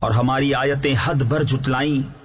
اور ہماری آیتیں حد بھر جھٹلائیں۔